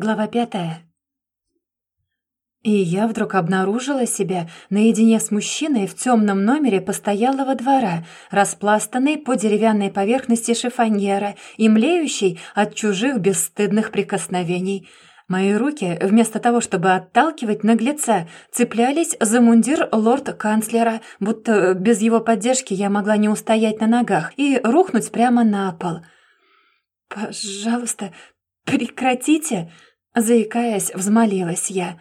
Глава пятая. И я вдруг обнаружила себя наедине с мужчиной в темном номере постоялого двора, распластанной по деревянной поверхности шифоньера и млеющей от чужих бесстыдных прикосновений. Мои руки, вместо того, чтобы отталкивать наглеца, цеплялись за мундир лорд-канцлера, будто без его поддержки я могла не устоять на ногах и рухнуть прямо на пол. «Пожалуйста, прекратите!» Заикаясь, взмолилась я.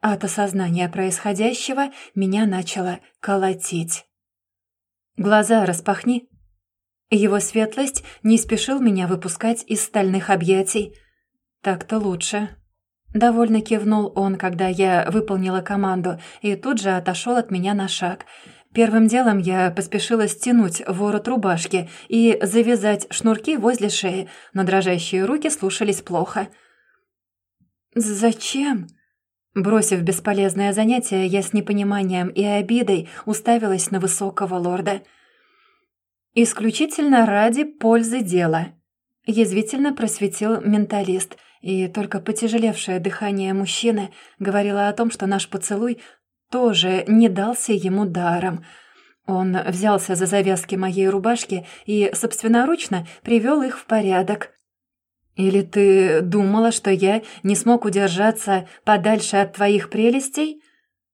От осознания происходящего меня начало колотить. «Глаза распахни». Его светлость не спешил меня выпускать из стальных объятий. «Так-то лучше». Довольно кивнул он, когда я выполнила команду, и тут же отошел от меня на шаг. Первым делом я поспешила стянуть ворот рубашки и завязать шнурки возле шеи, но дрожащие руки слушались плохо. «Зачем?» Бросив бесполезное занятие, я с непониманием и обидой уставилась на высокого лорда. «Исключительно ради пользы дела», — язвительно просветил менталист, и только потяжелевшее дыхание мужчины говорило о том, что наш поцелуй тоже не дался ему даром. Он взялся за завязки моей рубашки и собственноручно привел их в порядок. Или ты думала, что я не смог удержаться подальше от твоих прелестей?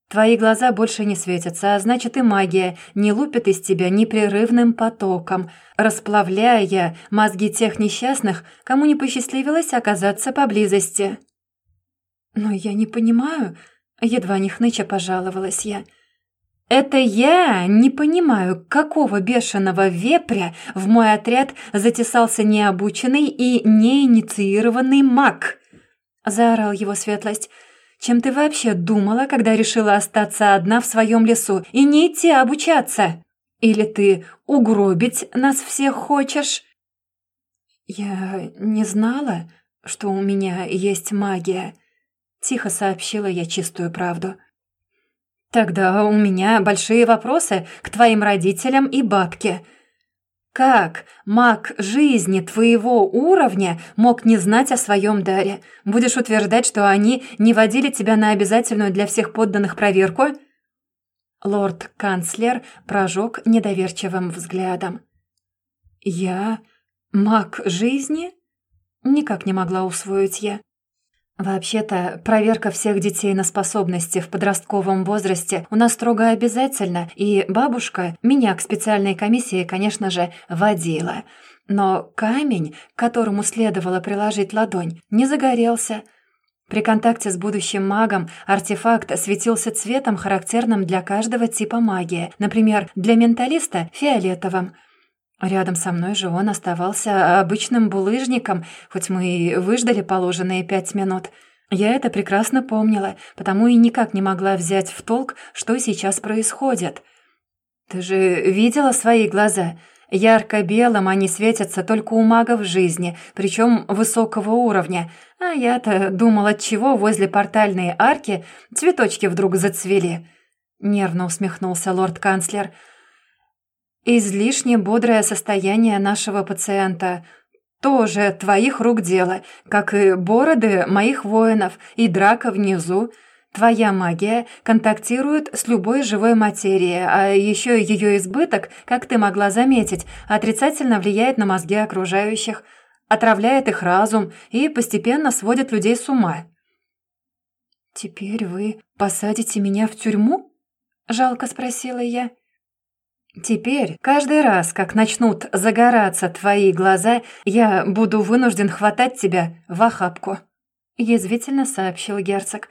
Твои глаза больше не светятся, а значит и магия не лупит из тебя непрерывным потоком, расплавляя мозги тех несчастных, кому не посчастливилось оказаться поблизости. Но я не понимаю, едва не хныча пожаловалась я. «Это я не понимаю, какого бешеного вепря в мой отряд затесался необученный и неинициированный маг!» — заорал его светлость. «Чем ты вообще думала, когда решила остаться одна в своем лесу и не идти обучаться? Или ты угробить нас всех хочешь?» «Я не знала, что у меня есть магия», — тихо сообщила я чистую правду. Тогда у меня большие вопросы к твоим родителям и бабке. Как маг жизни твоего уровня мог не знать о своем даре? Будешь утверждать, что они не водили тебя на обязательную для всех подданных проверку?» Лорд-канцлер прожег недоверчивым взглядом. «Я маг жизни?» Никак не могла усвоить я. Вообще-то, проверка всех детей на способности в подростковом возрасте у нас строго обязательна, и бабушка меня к специальной комиссии, конечно же, водила. Но камень, к которому следовало приложить ладонь, не загорелся. При контакте с будущим магом артефакт светился цветом, характерным для каждого типа магии, например, для менталиста — фиолетовым — Рядом со мной же он оставался обычным булыжником, хоть мы и выждали положенные пять минут. Я это прекрасно помнила, потому и никак не могла взять в толк, что сейчас происходит. «Ты же видела свои глаза? Ярко-белым они светятся только у магов жизни, причем высокого уровня. А я-то думала, чего возле портальной арки цветочки вдруг зацвели». Нервно усмехнулся лорд-канцлер – Излишне бодрое состояние нашего пациента тоже твоих рук дело, как и бороды моих воинов и драка внизу. Твоя магия контактирует с любой живой материей, а еще ее избыток, как ты могла заметить, отрицательно влияет на мозги окружающих, отравляет их разум и постепенно сводит людей с ума. «Теперь вы посадите меня в тюрьму?» — жалко спросила я. Теперь, каждый раз, как начнут загораться твои глаза, я буду вынужден хватать тебя в охапку», — язвительно сообщил герцог,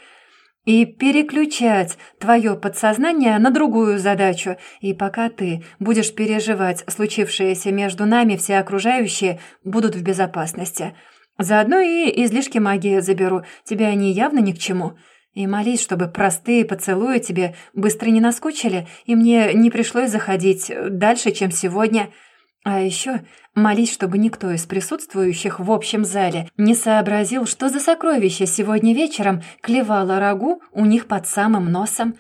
«и переключать твое подсознание на другую задачу, и пока ты будешь переживать случившееся между нами, все окружающие будут в безопасности. Заодно и излишки магии заберу, тебе они явно ни к чему». И молись, чтобы простые поцелуи тебе быстро не наскучили, и мне не пришлось заходить дальше, чем сегодня. А еще молись, чтобы никто из присутствующих в общем зале не сообразил, что за сокровище сегодня вечером клевало рагу у них под самым носом.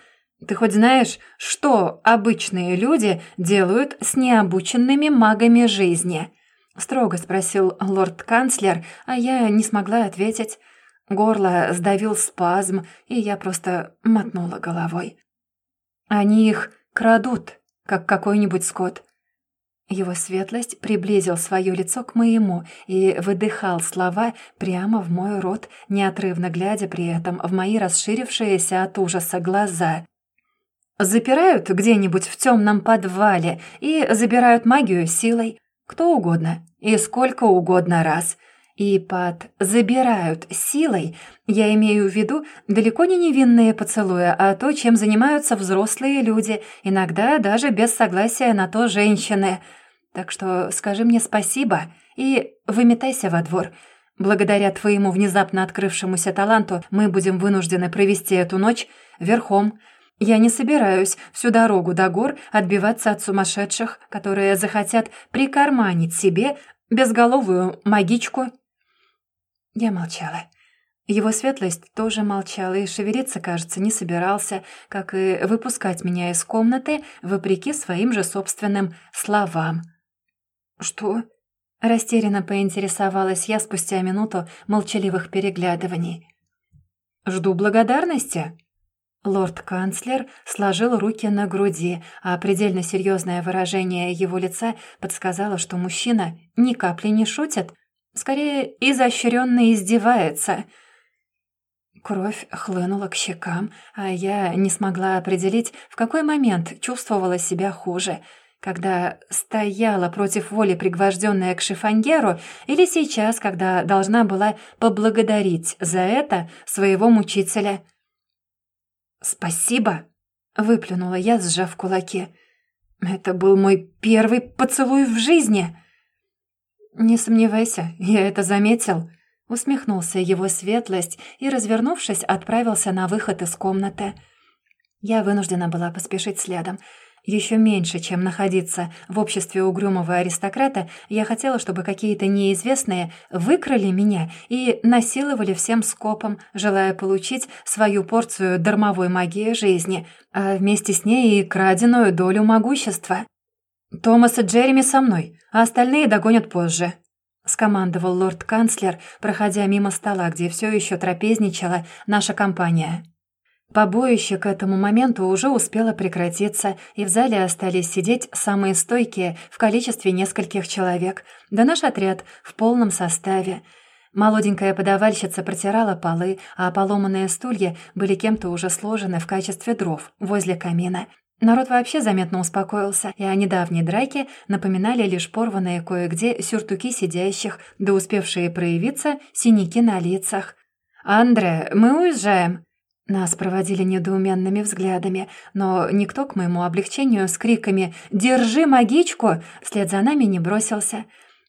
Ты хоть знаешь, что обычные люди делают с необученными магами жизни?» Строго спросил лорд-канцлер, а я не смогла ответить. Горло сдавил спазм, и я просто мотнула головой. Они их крадут, как какой-нибудь скот. Его светлость приблизил свое лицо к моему и выдыхал слова прямо в мой рот, неотрывно глядя при этом в мои расширившиеся от ужаса глаза. «Запирают где-нибудь в темном подвале и забирают магию силой. Кто угодно и сколько угодно раз. И под «забирают силой» я имею в виду далеко не невинные поцелуи, а то, чем занимаются взрослые люди, иногда даже без согласия на то женщины. Так что скажи мне спасибо и выметайся во двор. Благодаря твоему внезапно открывшемуся таланту мы будем вынуждены провести эту ночь верхом. Я не собираюсь всю дорогу до гор отбиваться от сумасшедших, которые захотят прикарманить себе безголовую магичку». Я молчала. Его светлость тоже молчал и шевелиться, кажется, не собирался, как и выпускать меня из комнаты, вопреки своим же собственным словам. «Что?» — растерянно поинтересовалась я спустя минуту молчаливых переглядываний. «Жду благодарности». Лорд-канцлер сложил руки на груди, а предельно серьезное выражение его лица подсказало, что мужчина ни капли не шутит — Скорее, изощренно издевается. Кровь хлынула к щекам, а я не смогла определить, в какой момент чувствовала себя хуже — когда стояла против воли пригвожденная к шифоньеру, или сейчас, когда должна была поблагодарить за это своего мучителя. «Спасибо», — выплюнула я, сжав кулаки. «Это был мой первый поцелуй в жизни». «Не сомневайся, я это заметил», — усмехнулся его светлость и, развернувшись, отправился на выход из комнаты. Я вынуждена была поспешить следом. Еще меньше, чем находиться в обществе угрюмого аристократа, я хотела, чтобы какие-то неизвестные выкрали меня и насиловали всем скопом, желая получить свою порцию дармовой магии жизни, а вместе с ней и краденую долю могущества. «Томас и Джереми со мной, а остальные догонят позже», — скомандовал лорд-канцлер, проходя мимо стола, где все еще трапезничала наша компания. Побоище к этому моменту уже успело прекратиться, и в зале остались сидеть самые стойкие в количестве нескольких человек, да наш отряд в полном составе. Молоденькая подавальщица протирала полы, а поломанные стулья были кем-то уже сложены в качестве дров возле камина. Народ вообще заметно успокоился, и о недавней драке напоминали лишь порванные кое-где сюртуки сидящих, да успевшие проявиться синяки на лицах. «Андре, мы уезжаем!» Нас проводили недоуменными взглядами, но никто к моему облегчению с криками «Держи магичку!» вслед за нами не бросился.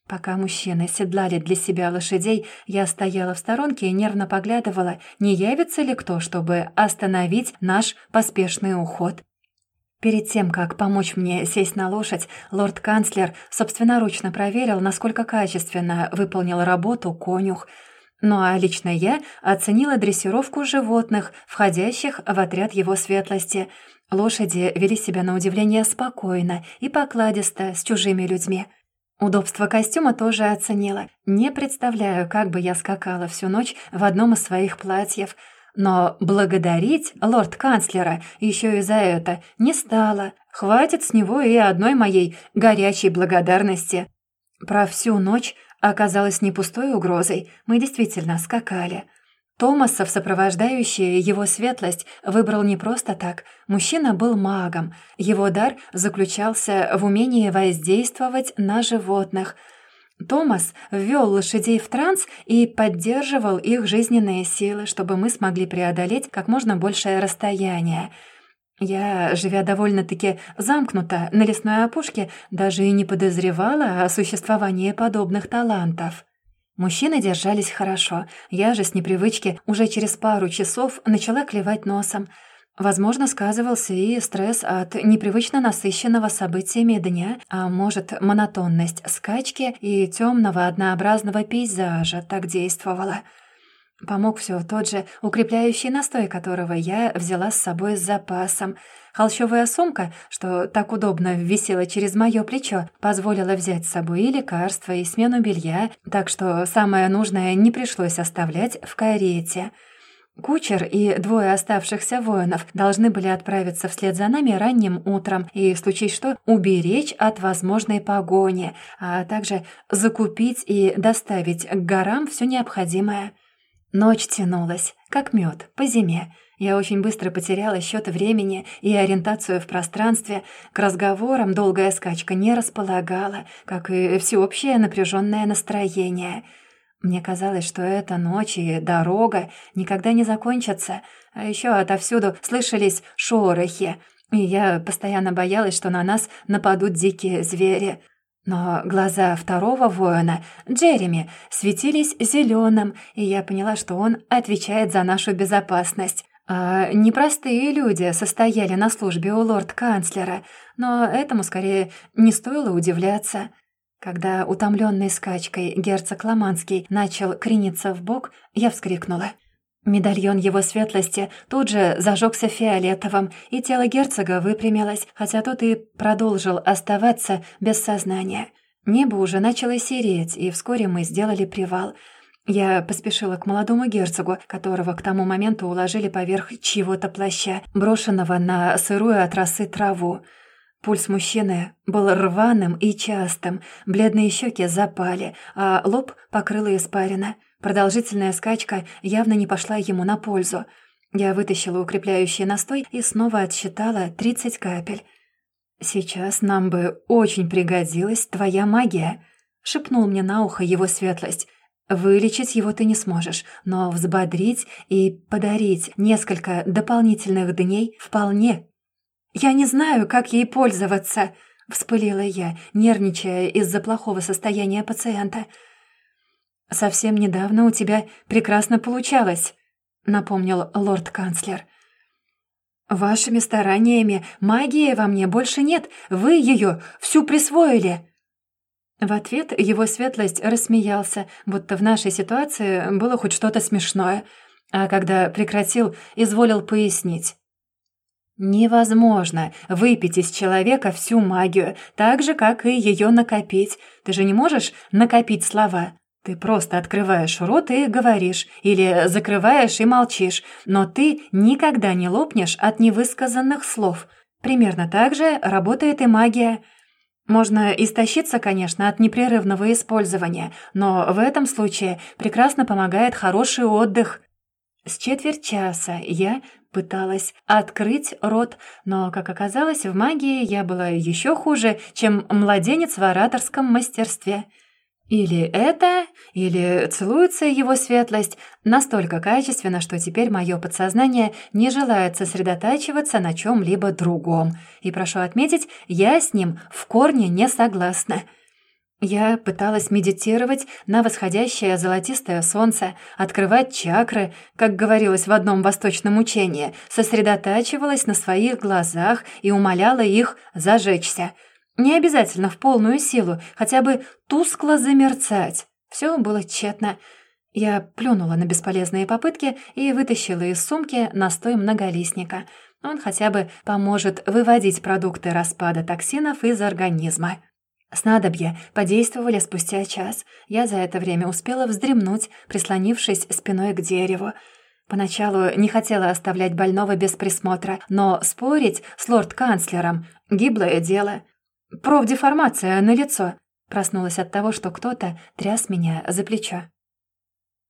Пока мужчины седлали для себя лошадей, я стояла в сторонке и нервно поглядывала, не явится ли кто, чтобы остановить наш поспешный уход. Перед тем, как помочь мне сесть на лошадь, лорд-канцлер собственноручно проверил, насколько качественно выполнил работу конюх. Ну а лично я оценила дрессировку животных, входящих в отряд его светлости. Лошади вели себя на удивление спокойно и покладисто с чужими людьми. Удобство костюма тоже оценила. Не представляю, как бы я скакала всю ночь в одном из своих платьев — но благодарить лорд-канцлера еще и за это не стала. Хватит с него и одной моей горячей благодарности. Про всю ночь оказалось не пустой угрозой. Мы действительно скакали. Томасов, сопровождающий его светлость, выбрал не просто так. Мужчина был магом. Его дар заключался в умении воздействовать на животных – Томас ввел лошадей в транс и поддерживал их жизненные силы, чтобы мы смогли преодолеть как можно большее расстояние. Я, живя довольно-таки замкнуто на лесной опушке, даже и не подозревала о существовании подобных талантов. Мужчины держались хорошо, я же с непривычки уже через пару часов начала клевать носом — Возможно, сказывался и стресс от непривычно насыщенного событиями дня, а может, монотонность скачки и темного однообразного пейзажа так действовала. Помог все тот же укрепляющий настой, которого я взяла с собой с запасом. Холщовая сумка, что так удобно висела через мое плечо, позволила взять с собой и лекарства, и смену белья, так что самое нужное не пришлось оставлять в карете. Кучер и двое оставшихся воинов должны были отправиться вслед за нами ранним утром и, в случае что, уберечь от возможной погони, а также закупить и доставить к горам все необходимое. Ночь тянулась, как мед, по зиме. Я очень быстро потеряла счет времени и ориентацию в пространстве. К разговорам долгая скачка не располагала, как и всеобщее напряженное настроение. Мне казалось, что эта ночь и дорога никогда не закончатся, а еще отовсюду слышались шорохи, и я постоянно боялась, что на нас нападут дикие звери. Но глаза второго воина, Джереми, светились зеленым, и я поняла, что он отвечает за нашу безопасность. А непростые люди состояли на службе у лорд-канцлера, но этому скорее не стоило удивляться. Когда утомленный скачкой герцог Ломанский начал крениться в бок, я вскрикнула — Медальон его светлости тут же зажегся фиолетовым, и тело герцога выпрямилось, хотя тот и продолжил оставаться без сознания. Небо уже начало сереть, и вскоре мы сделали привал. Я поспешила к молодому герцогу, которого к тому моменту уложили поверх чьего-то плаща, брошенного на сырую от росы траву. Пульс мужчины был рваным и частым, бледные щеки запали, а лоб покрыло испарина — Продолжительная скачка явно не пошла ему на пользу. Я вытащила укрепляющий настой и снова отсчитала 30 капель. «Сейчас нам бы очень пригодилась твоя магия», — шепнул мне на ухо его светлость. «Вылечить его ты не сможешь, но взбодрить и подарить несколько дополнительных дней вполне». «Я не знаю, как ей пользоваться», — вспылила я, нервничая из-за плохого состояния пациента. «Совсем недавно у тебя прекрасно получалось», — напомнил лорд-канцлер. «Вашими стараниями магии во мне больше нет, вы ее всю присвоили». В ответ его светлость рассмеялся, будто в нашей ситуации было хоть что-то смешное, а когда прекратил, изволил пояснить. «Невозможно выпить из человека всю магию, так же, как и ее накопить. Ты же не можешь накопить слова. Ты просто открываешь рот и говоришь, или закрываешь и молчишь, но ты никогда не лопнешь от невысказанных слов. Примерно так же работает и магия. Можно истощиться, конечно, от непрерывного использования, но в этом случае прекрасно помогает хороший отдых. С четверть часа я пыталась открыть рот, но, как оказалось, в магии я была еще хуже, чем младенец в ораторском мастерстве — или это, или целуется его светлость настолько качественно, что теперь мое подсознание не желает сосредотачиваться на чем-либо другом. И прошу отметить, я с ним в корне не согласна. Я пыталась медитировать на восходящее золотистое солнце, открывать чакры, как говорилось в одном восточном учении, сосредотачивалась на своих глазах и умоляла их зажечься — не обязательно в полную силу, хотя бы тускло замерцать. Все было тщетно. Я плюнула на бесполезные попытки и вытащила из сумки настой многолистника. Он хотя бы поможет выводить продукты распада токсинов из организма. Снадобья подействовали спустя час. Я за это время успела вздремнуть, прислонившись спиной к дереву. Поначалу не хотела оставлять больного без присмотра, но спорить с лорд-канцлером — гиблое дело. Профдеформация лицо. Проснулась от того, что кто-то тряс меня за плечо.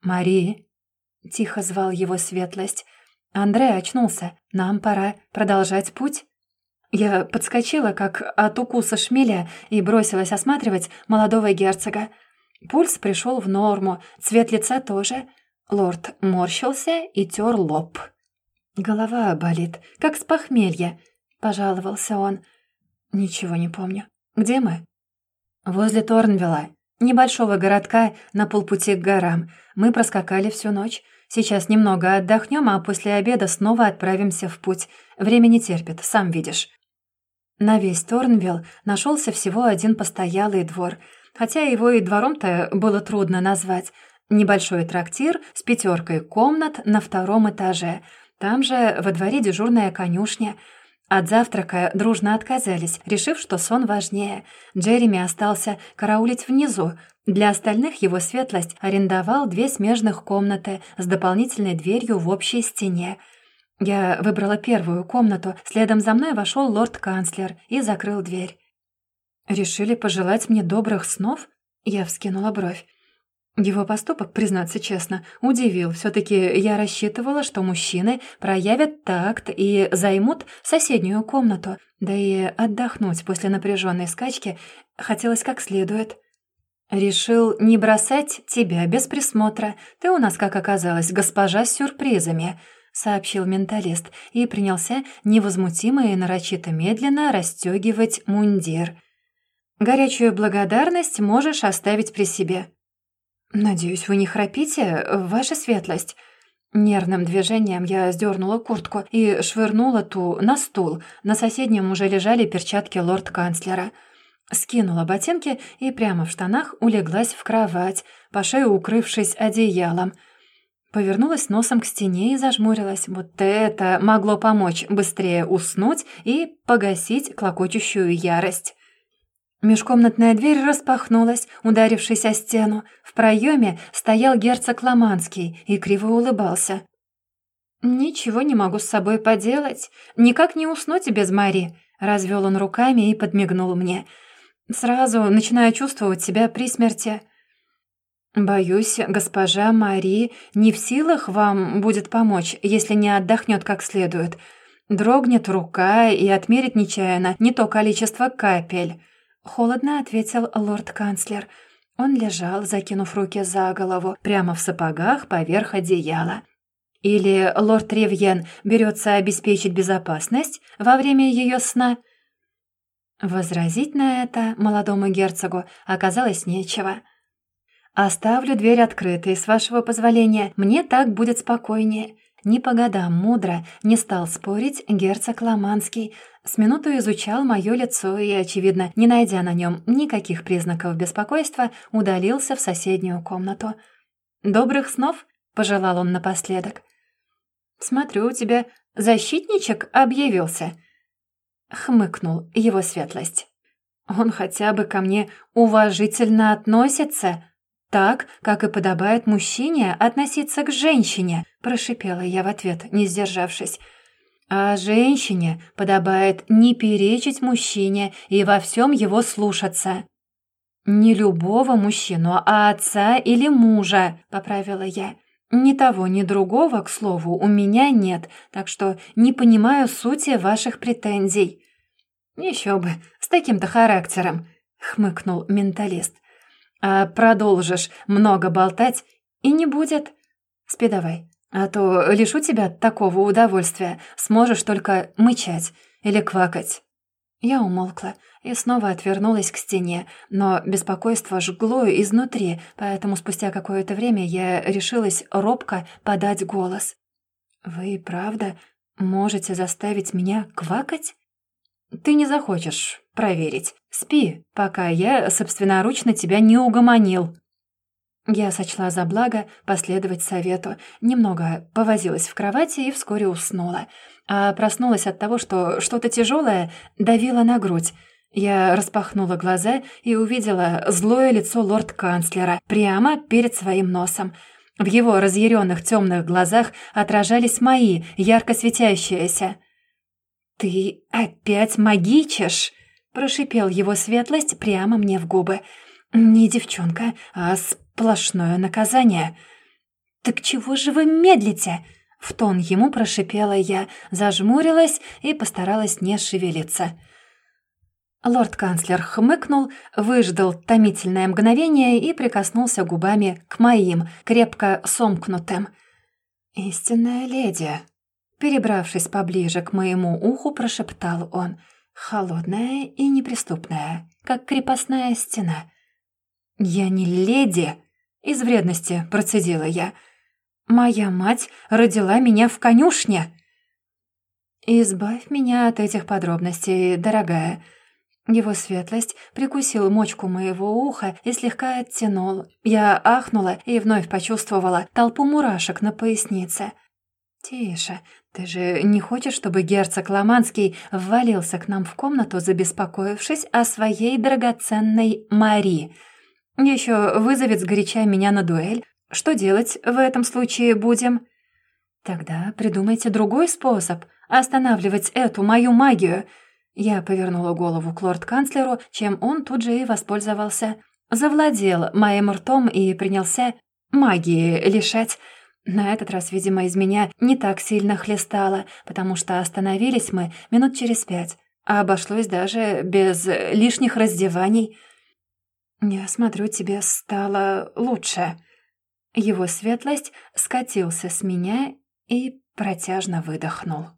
«Мари!» — тихо звал его светлость. «Андрей очнулся. Нам пора продолжать путь». Я подскочила, как от укуса шмеля, и бросилась осматривать молодого герцога. Пульс пришел в норму, цвет лица тоже. Лорд морщился и тер лоб. «Голова болит, как с похмелья», — пожаловался он. «Ничего не помню. Где мы?» «Возле Торнвилла, небольшого городка на полпути к горам. Мы проскакали всю ночь. Сейчас немного отдохнем, а после обеда снова отправимся в путь. Время не терпит, сам видишь». На весь Торнвилл нашелся всего один постоялый двор, хотя его и двором-то было трудно назвать. Небольшой трактир с пятеркой комнат на втором этаже. Там же во дворе дежурная конюшня. От завтрака дружно отказались, решив, что сон важнее. Джереми остался караулить внизу. Для остальных его светлость арендовал две смежных комнаты с дополнительной дверью в общей стене. Я выбрала первую комнату, следом за мной вошел лорд-канцлер и закрыл дверь. «Решили пожелать мне добрых снов?» Я вскинула бровь. Его поступок, признаться честно, удивил. все таки я рассчитывала, что мужчины проявят такт и займут соседнюю комнату. Да и отдохнуть после напряженной скачки хотелось как следует. «Решил не бросать тебя без присмотра. Ты у нас, как оказалось, госпожа с сюрпризами», — сообщил менталист и принялся невозмутимо и нарочито медленно расстегивать мундир. «Горячую благодарность можешь оставить при себе. «Надеюсь, вы не храпите, ваша светлость?» Нервным движением я сдернула куртку и швырнула ту на стул. На соседнем уже лежали перчатки лорд-канцлера. Скинула ботинки и прямо в штанах улеглась в кровать, по шею укрывшись одеялом. Повернулась носом к стене и зажмурилась. Вот это могло помочь быстрее уснуть и погасить клокочущую ярость. Межкомнатная дверь распахнулась, ударившись о стену. В проеме стоял герцог Ломанский и криво улыбался. «Ничего не могу с собой поделать. Никак не уснуть без Мари», — развел он руками и подмигнул мне. «Сразу начинаю чувствовать себя при смерти». «Боюсь, госпожа Мари не в силах вам будет помочь, если не отдохнет как следует. Дрогнет рука и отмерит нечаянно не то количество капель». Холодно ответил лорд-канцлер. Он лежал, закинув руки за голову, прямо в сапогах поверх одеяла. Или лорд Ревьен берется обеспечить безопасность во время ее сна? Возразить на это молодому герцогу оказалось нечего. «Оставлю дверь открытой, с вашего позволения. Мне так будет спокойнее». Не по годам мудро не стал спорить герцог Ломанский, с минуту изучал мое лицо и, очевидно, не найдя на нем никаких признаков беспокойства, удалился в соседнюю комнату. «Добрых снов!» — пожелал он напоследок. «Смотрю, у тебя защитничек объявился!» — хмыкнул его светлость. «Он хотя бы ко мне уважительно относится, так, как и подобает мужчине относиться к женщине», — прошипела я в ответ, не сдержавшись. А женщине подобает не перечить мужчине и во всем его слушаться. «Не любого мужчину, а отца или мужа», — поправила я. «Ни того, ни другого, к слову, у меня нет, так что не понимаю сути ваших претензий». «Еще бы, с таким-то характером», — хмыкнул менталист. «А продолжишь много болтать, и не будет. Спи давай, а то лишу тебя такого удовольствия, сможешь только мычать или квакать». Я умолкла и снова отвернулась к стене, но беспокойство жгло изнутри, поэтому спустя какое-то время я решилась робко подать голос. «Вы правда можете заставить меня квакать?» «Ты не захочешь проверить. Спи, пока я собственноручно тебя не угомонил». Я сочла за благо последовать совету, немного повозилась в кровати и вскоре уснула. А проснулась от того, что что-то тяжелое давило на грудь. Я распахнула глаза и увидела злое лицо лорд-канцлера прямо перед своим носом. В его разъяренных темных глазах отражались мои, ярко светящиеся. «Ты опять магичишь?» — прошипел его светлость прямо мне в губы. «Не девчонка, а сплошное наказание». «Так чего же вы медлите?» В тон ему прошипела я, зажмурилась и постаралась не шевелиться. Лорд-канцлер хмыкнул, выждал томительное мгновение и прикоснулся губами к моим, крепко сомкнутым. «Истинная леди», перебравшись поближе к моему уху, прошептал он, холодная и неприступная, как крепостная стена. «Я не леди!» — из вредности процедила я. «Моя мать родила меня в конюшне!» «Избавь меня от этих подробностей, дорогая. Его светлость прикусил мочку моего уха и слегка оттянул. Я ахнула и вновь почувствовала толпу мурашек на пояснице. «Тише, ты же не хочешь, чтобы герцог Ломанский ввалился к нам в комнату, забеспокоившись о своей драгоценной Мари? Еще вызовет сгоряча меня на дуэль. Что делать в этом случае будем?» «Тогда придумайте другой способ останавливать эту мою магию», я повернула голову к лорд-канцлеру, чем он тут же и воспользовался. Завладел моим ртом и принялся магии лишать. На этот раз, видимо, из меня не так сильно хлестало, потому что остановились мы минут через пять, а обошлось даже без лишних раздеваний. «Я смотрю, тебе стало лучше». Его светлость скатился с меня и протяжно выдохнул.